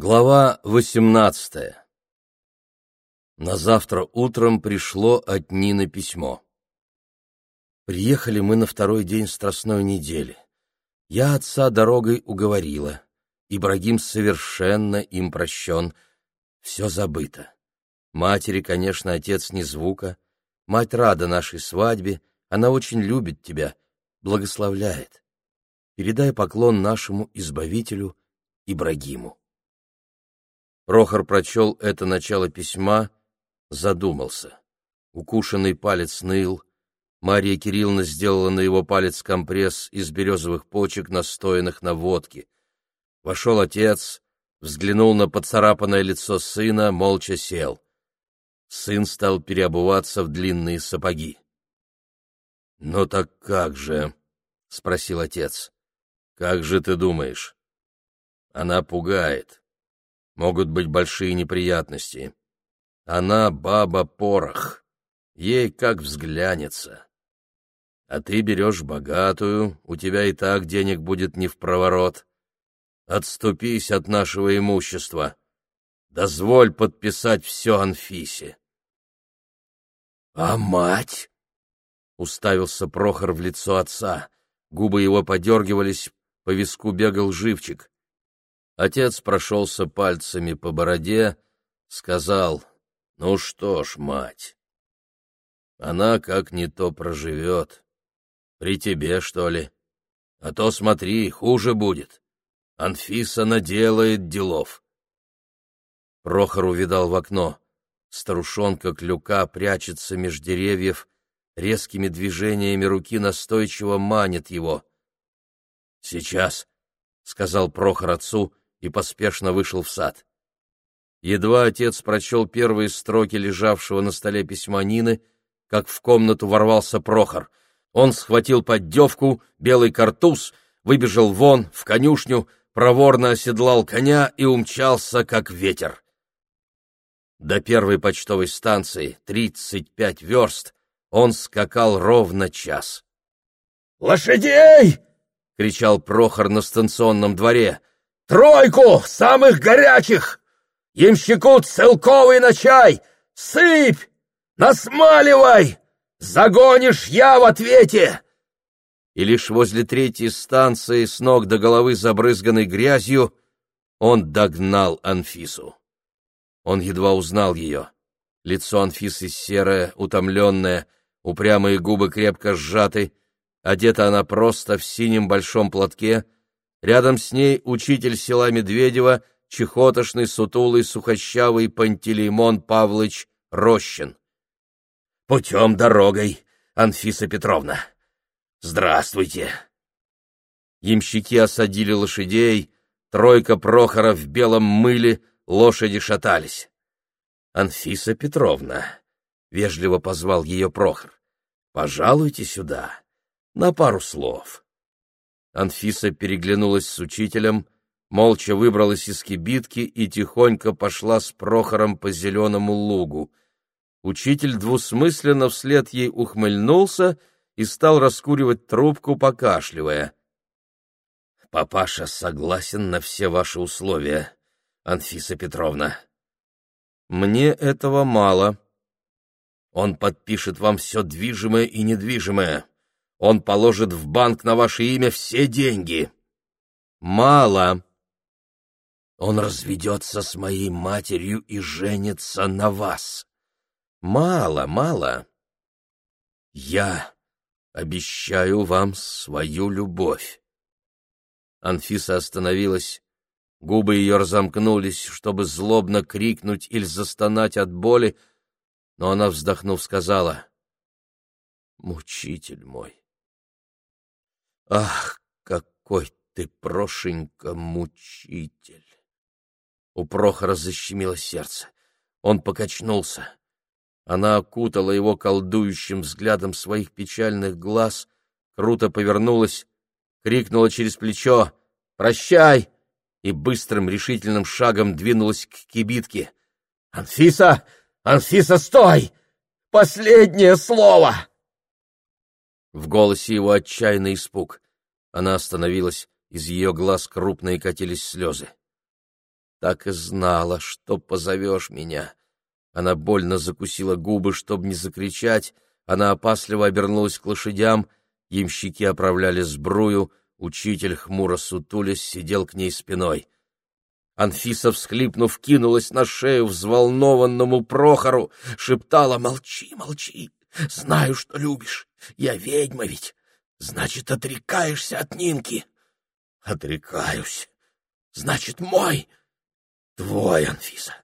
Глава восемнадцатая На завтра утром пришло от Нины письмо. Приехали мы на второй день страстной недели. Я отца дорогой уговорила. Ибрагим совершенно им прощен. Все забыто. Матери, конечно, отец не звука. Мать рада нашей свадьбе, она очень любит тебя, благословляет. Передай поклон нашему избавителю Ибрагиму. Прохор прочел это начало письма, задумался. Укушенный палец ныл. Мария Кирилловна сделала на его палец компресс из березовых почек, настоянных на водке. Вошел отец, взглянул на поцарапанное лицо сына, молча сел. Сын стал переобуваться в длинные сапоги. — Ну так как же? — спросил отец. — Как же ты думаешь? Она пугает могут быть большие неприятности. Она баба-порох, ей как взглянется. А ты берешь богатую, у тебя и так денег будет не в проворот. Отступись от нашего имущества. Дозволь подписать все Анфисе. — А мать? — уставился Прохор в лицо отца. Губы его подергивались, по виску бегал живчик. Отец прошелся пальцами по бороде, сказал, «Ну что ж, мать, она как не то проживет. При тебе, что ли? А то, смотри, хуже будет. Анфиса наделает делов». Прохор увидал в окно. Старушонка Клюка прячется меж деревьев, резкими движениями руки настойчиво манит его. «Сейчас», — сказал Прохор отцу, и поспешно вышел в сад. Едва отец прочел первые строки лежавшего на столе письма Нины, как в комнату ворвался Прохор. Он схватил поддевку, белый картуз, выбежал вон, в конюшню, проворно оседлал коня и умчался, как ветер. До первой почтовой станции, тридцать пять верст, он скакал ровно час. «Лошадей!» — кричал Прохор на станционном дворе. Тройку самых горячих! Ямщику целковый на чай! Сыпь! Насмаливай! Загонишь я в ответе!» И лишь возле третьей станции, с ног до головы забрызганной грязью, он догнал Анфису. Он едва узнал ее. Лицо Анфисы серое, утомленное, упрямые губы крепко сжаты, одета она просто в синем большом платке — Рядом с ней учитель села Медведева, чехотошный, сутулый, сухощавый Пантелеймон Павлович Рощин. — Путем дорогой, Анфиса Петровна. Здравствуйте. Ямщики осадили лошадей, тройка Прохора в белом мыле, лошади шатались. — Анфиса Петровна, — вежливо позвал ее Прохор, — пожалуйте сюда, на пару слов. — Анфиса переглянулась с учителем, молча выбралась из кибитки и тихонько пошла с Прохором по зеленому лугу. Учитель двусмысленно вслед ей ухмыльнулся и стал раскуривать трубку, покашливая. — Папаша согласен на все ваши условия, Анфиса Петровна. — Мне этого мало. Он подпишет вам все движимое и недвижимое. Он положит в банк на ваше имя все деньги. Мало. Он разведется с моей матерью и женится на вас. Мало, мало. Я обещаю вам свою любовь. Анфиса остановилась. Губы ее разомкнулись, чтобы злобно крикнуть или застонать от боли, но она, вздохнув, сказала, «Мучитель мой, Ах, какой ты, Прошенька, мучитель! У Прохора защемило сердце. Он покачнулся. Она окутала его колдующим взглядом своих печальных глаз, круто повернулась, крикнула через плечо «Прощай!» и быстрым решительным шагом двинулась к кибитке. «Анфиса! Анфиса, стой! Последнее слово!» В голосе его отчаянный испуг. Она остановилась, из ее глаз крупные катились слезы. Так и знала, что позовешь меня. Она больно закусила губы, чтобы не закричать. Она опасливо обернулась к лошадям. Ямщики оправляли сбрую. Учитель, хмуро сутулясь, сидел к ней спиной. Анфиса, всхлипнув, кинулась на шею взволнованному Прохору, шептала «Молчи, молчи, знаю, что любишь, я ведьма ведь, значит, отрекаешься от Нинки». «Отрекаюсь, значит, мой, твой, Анфиса,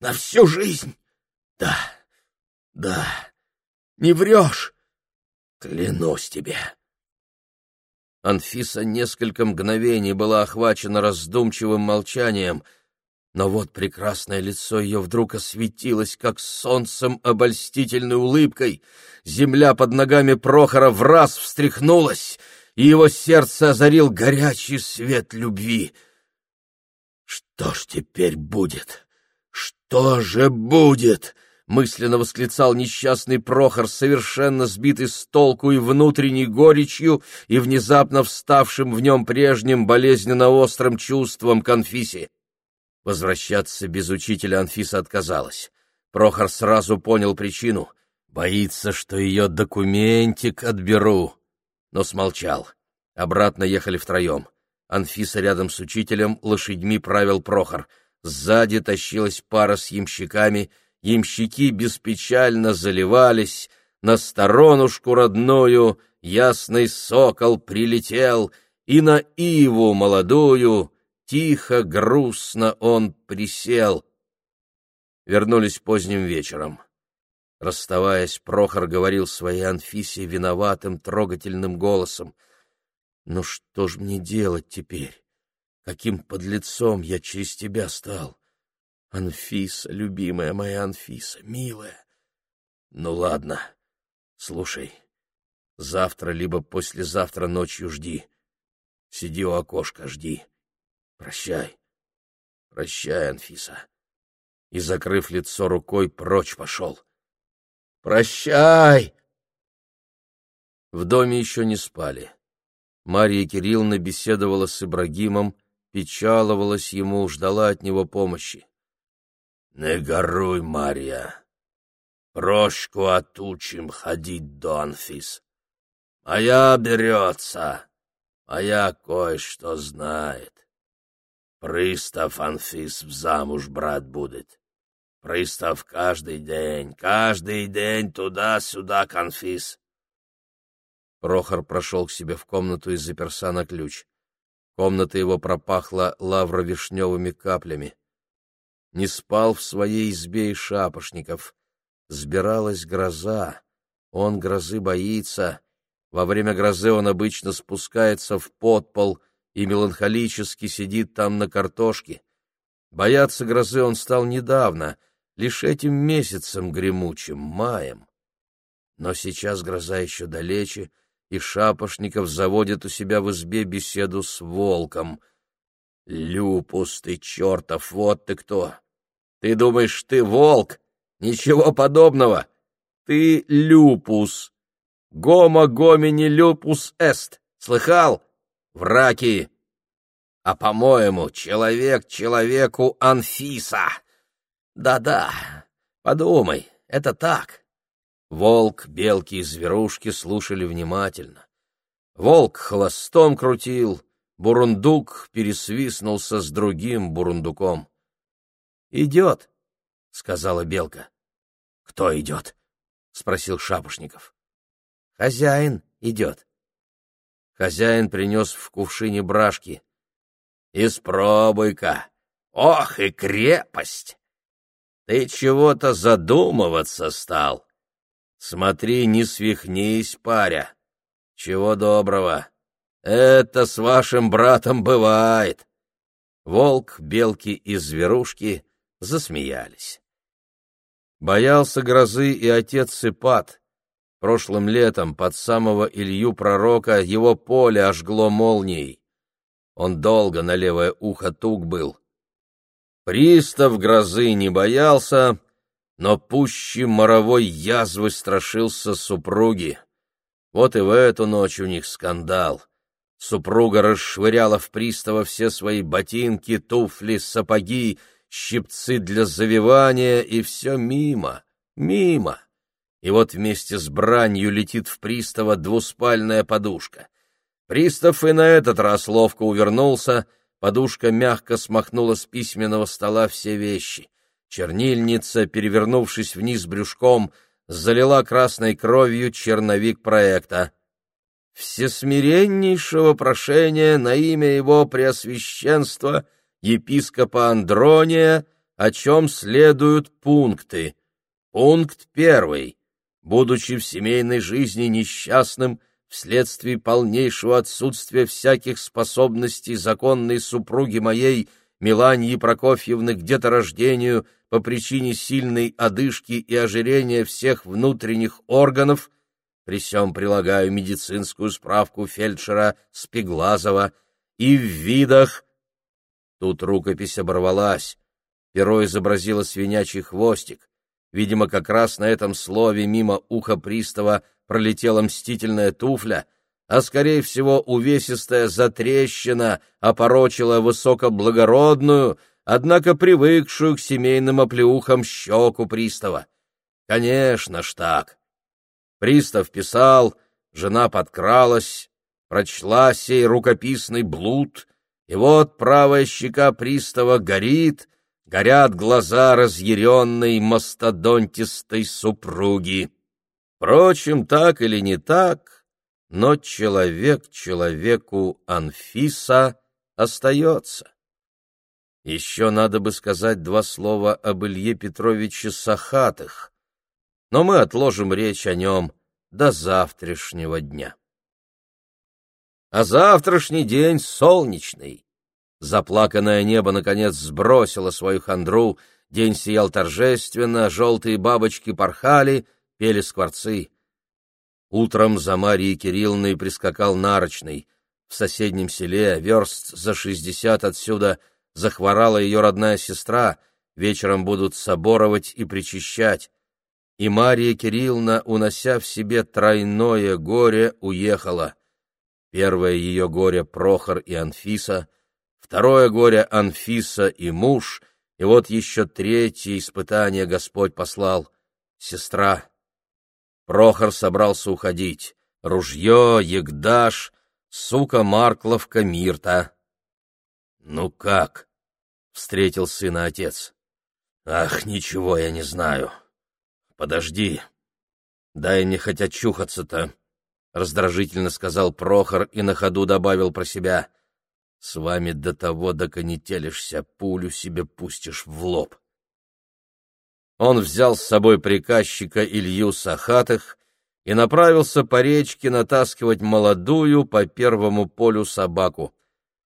на всю жизнь». «Да, да, не врешь, клянусь тебе». Анфиса несколько мгновений была охвачена раздумчивым молчанием, но вот прекрасное лицо ее вдруг осветилось, как солнцем обольстительной улыбкой. Земля под ногами Прохора в раз встряхнулась, и его сердце озарил горячий свет любви. «Что ж теперь будет? Что же будет?» — мысленно восклицал несчастный Прохор, совершенно сбитый с толку и внутренней горечью, и внезапно вставшим в нем прежним болезненно-острым чувством к Анфисе. Возвращаться без учителя Анфиса отказалась. Прохор сразу понял причину. Боится, что ее документик отберу. Но смолчал. Обратно ехали втроем. Анфиса рядом с учителем лошадьми правил Прохор. Сзади тащилась пара с ямщиками — ямщики беспечально заливались, на сторонушку родную ясный сокол прилетел, и на иву молодую тихо, грустно он присел. Вернулись поздним вечером. Расставаясь, Прохор говорил своей Анфисе виноватым, трогательным голосом. «Ну что ж мне делать теперь? Каким подлецом я через тебя стал? Анфиса, любимая моя Анфиса, милая. Ну ладно, слушай, завтра либо послезавтра ночью жди. Сиди у окошка, жди. Прощай, прощай, Анфиса. И, закрыв лицо рукой, прочь пошел. Прощай! В доме еще не спали. Марья Кирилловна беседовала с Ибрагимом, печаловалась ему, ждала от него помощи. Не горуй, Марья. Прошку отучим ходить до Анфис. Моя берется, моя кое-что знает. Пристав в замуж брат будет. Пристав каждый день, каждый день туда-сюда к Анфис. Прохор прошел к себе в комнату и заперся на ключ. Комната его пропахла лавровишневыми каплями не спал в своей избе и шапошников. Сбиралась гроза, он грозы боится. Во время грозы он обычно спускается в подпол и меланхолически сидит там на картошке. Бояться грозы он стал недавно, лишь этим месяцем гремучим, маем. Но сейчас гроза еще далече, и Шапошников заводит у себя в избе беседу с волком. «Люпус ты, чертов, вот ты кто! Ты думаешь, ты волк? Ничего подобного. Ты люпус. Гомо гомини люпус эст. Слыхал? Враки. А, по-моему, человек человеку Анфиса. Да-да, подумай, это так. Волк, белки и зверушки слушали внимательно. Волк хвостом крутил, бурундук пересвистнулся с другим бурундуком. «Идет», — сказала Белка. «Кто идет?» — спросил Шапошников. «Хозяин идет». Хозяин принес в кувшине брашки. «Испробуй-ка! Ох и крепость! Ты чего-то задумываться стал. Смотри, не свихнись, паря. Чего доброго. Это с вашим братом бывает». Волк, белки и зверушки засмеялись. Боялся грозы и отец Сыпат. Прошлым летом под самого Илью Пророка его поле ожгло молнией. Он долго на левое ухо тук был. Пристав грозы не боялся, но пуще моровой язвы страшился супруги. Вот и в эту ночь у них скандал. Супруга расшвыряла в пристава все свои ботинки, туфли, сапоги, щипцы для завивания, и все мимо, мимо. И вот вместе с бранью летит в пристава двуспальная подушка. Пристав и на этот раз ловко увернулся, подушка мягко смахнула с письменного стола все вещи. Чернильница, перевернувшись вниз брюшком, залила красной кровью черновик проекта. «Всесмиреннейшего прошения на имя его преосвященства епископа Андрония, о чем следуют пункты. Пункт первый. Будучи в семейной жизни несчастным, вследствие полнейшего отсутствия всяких способностей законной супруги моей, Миланьи Прокофьевны, к деторождению по причине сильной одышки и ожирения всех внутренних органов, при сём прилагаю медицинскую справку фельдшера Спиглазова, и в видах... Тут рукопись оборвалась, перо изобразило свинячий хвостик. Видимо, как раз на этом слове мимо уха пристава пролетела мстительная туфля, а, скорее всего, увесистая затрещина опорочила высокоблагородную, однако привыкшую к семейным оплеухам щеку пристава. Конечно ж так. Пристав писал, жена подкралась, прочла сей рукописный блуд, и вот правая щека пристава горит, горят глаза разъяренной мастодонтистой супруги. Впрочем, так или не так, но человек человеку Анфиса остается. Еще надо бы сказать два слова об Илье Петровиче Сахатых, но мы отложим речь о нем до завтрашнего дня. А завтрашний день солнечный. Заплаканное небо, наконец, сбросило свою хандру, день сиял торжественно, желтые бабочки порхали, пели скворцы. Утром за Марией Кирилловной прискакал Нарочный. В соседнем селе, верст за шестьдесят отсюда, захворала ее родная сестра, вечером будут соборовать и причащать. И Мария Кирилловна, унося в себе тройное горе, уехала. Первое ее горе — Прохор и Анфиса, второе горе — Анфиса и муж, и вот еще третье испытание Господь послал — сестра. Прохор собрался уходить. Ружье, егдаш, сука Маркловка Мирта. — Ну как? — встретил сына отец. — Ах, ничего я не знаю. Подожди. Дай мне хоть очухаться-то, — раздражительно сказал Прохор и на ходу добавил про себя. — С вами до того доконетелишься, пулю себе пустишь в лоб. — он взял с собой приказчика Илью Сахатых и направился по речке натаскивать молодую по первому полю собаку.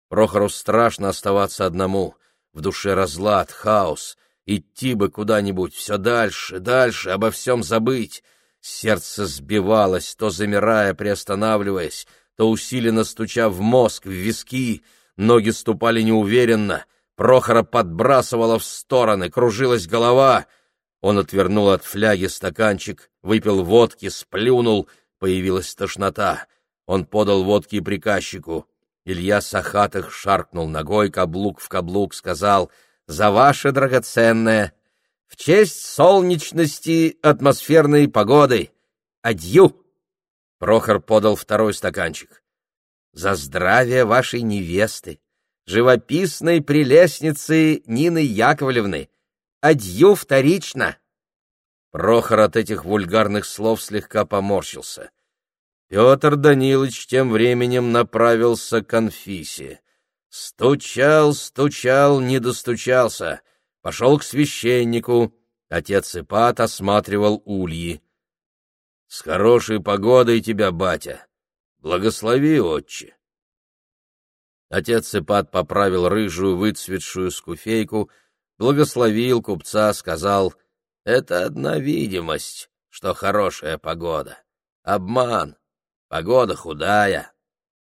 Прохору страшно оставаться одному, в душе разлад, хаос, идти бы куда-нибудь, все дальше, дальше, обо всем забыть. Сердце сбивалось, то замирая, приостанавливаясь, то усиленно стуча в мозг, в виски, ноги ступали неуверенно, Прохора подбрасывало в стороны, кружилась голова — он отвернул от фляги стаканчик, выпил водки, сплюнул, появилась тошнота. Он подал водки приказчику. Илья Сахатых шаркнул ногой каблук в каблук, сказал «За ваше драгоценное! В честь солнечности атмосферной погоды! Адью!» Прохор подал второй стаканчик. «За здравие вашей невесты, живописной прелестницы Нины Яковлевны!» Адью вторично!» Прохор от этих вульгарных слов слегка поморщился. Петр Данилович тем временем направился к Анфисе. Стучал, стучал, не достучался. Пошел к священнику. Отец Ипат осматривал ульи. — С хорошей погодой тебя, батя! Благослови, отче! Отец Ипат поправил рыжую выцветшую скуфейку, благословил купца, сказал, «Это одна видимость, что хорошая погода. Обман. Погода худая».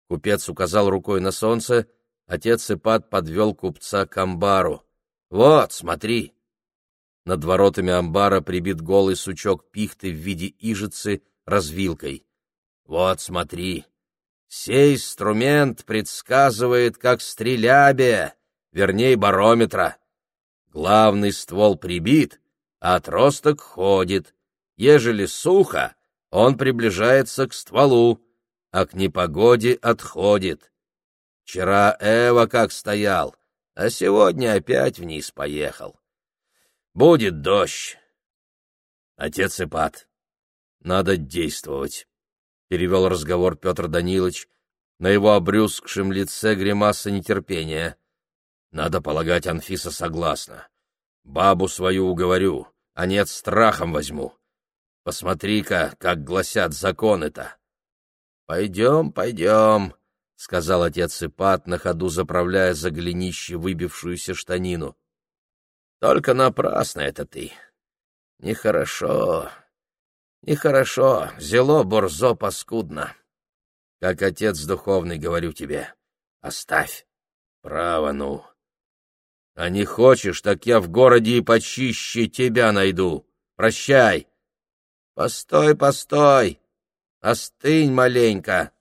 Купец указал рукой на солнце, отец Ипат подвел купца к амбару. «Вот, смотри!» Над воротами амбара прибит голый сучок пихты в виде ижицы развилкой. «Вот, смотри! Сей инструмент предсказывает, как стрелябе, вернее, барометра. Главный ствол прибит, а отросток ходит. Ежели сухо, он приближается к стволу, а к непогоде отходит. Вчера Эва как стоял, а сегодня опять вниз поехал. Будет дождь. Отец Ипат, надо действовать, — перевел разговор Петр Данилович. На его обрюзгшем лице гримаса нетерпения. Надо полагать, Анфиса согласна. Бабу свою уговорю, а нет, страхом возьму. Посмотри-ка, как гласят законы-то. — Пойдем, пойдем, — сказал отец Ипат, на ходу заправляя за голенище выбившуюся штанину. — Только напрасно это ты. Нехорошо, нехорошо, зело борзо паскудно. Как отец духовный, говорю тебе, оставь. Право, ну. А не хочешь, так я в городе и почище тебя найду. Прощай. Постой, постой! Остынь маленько!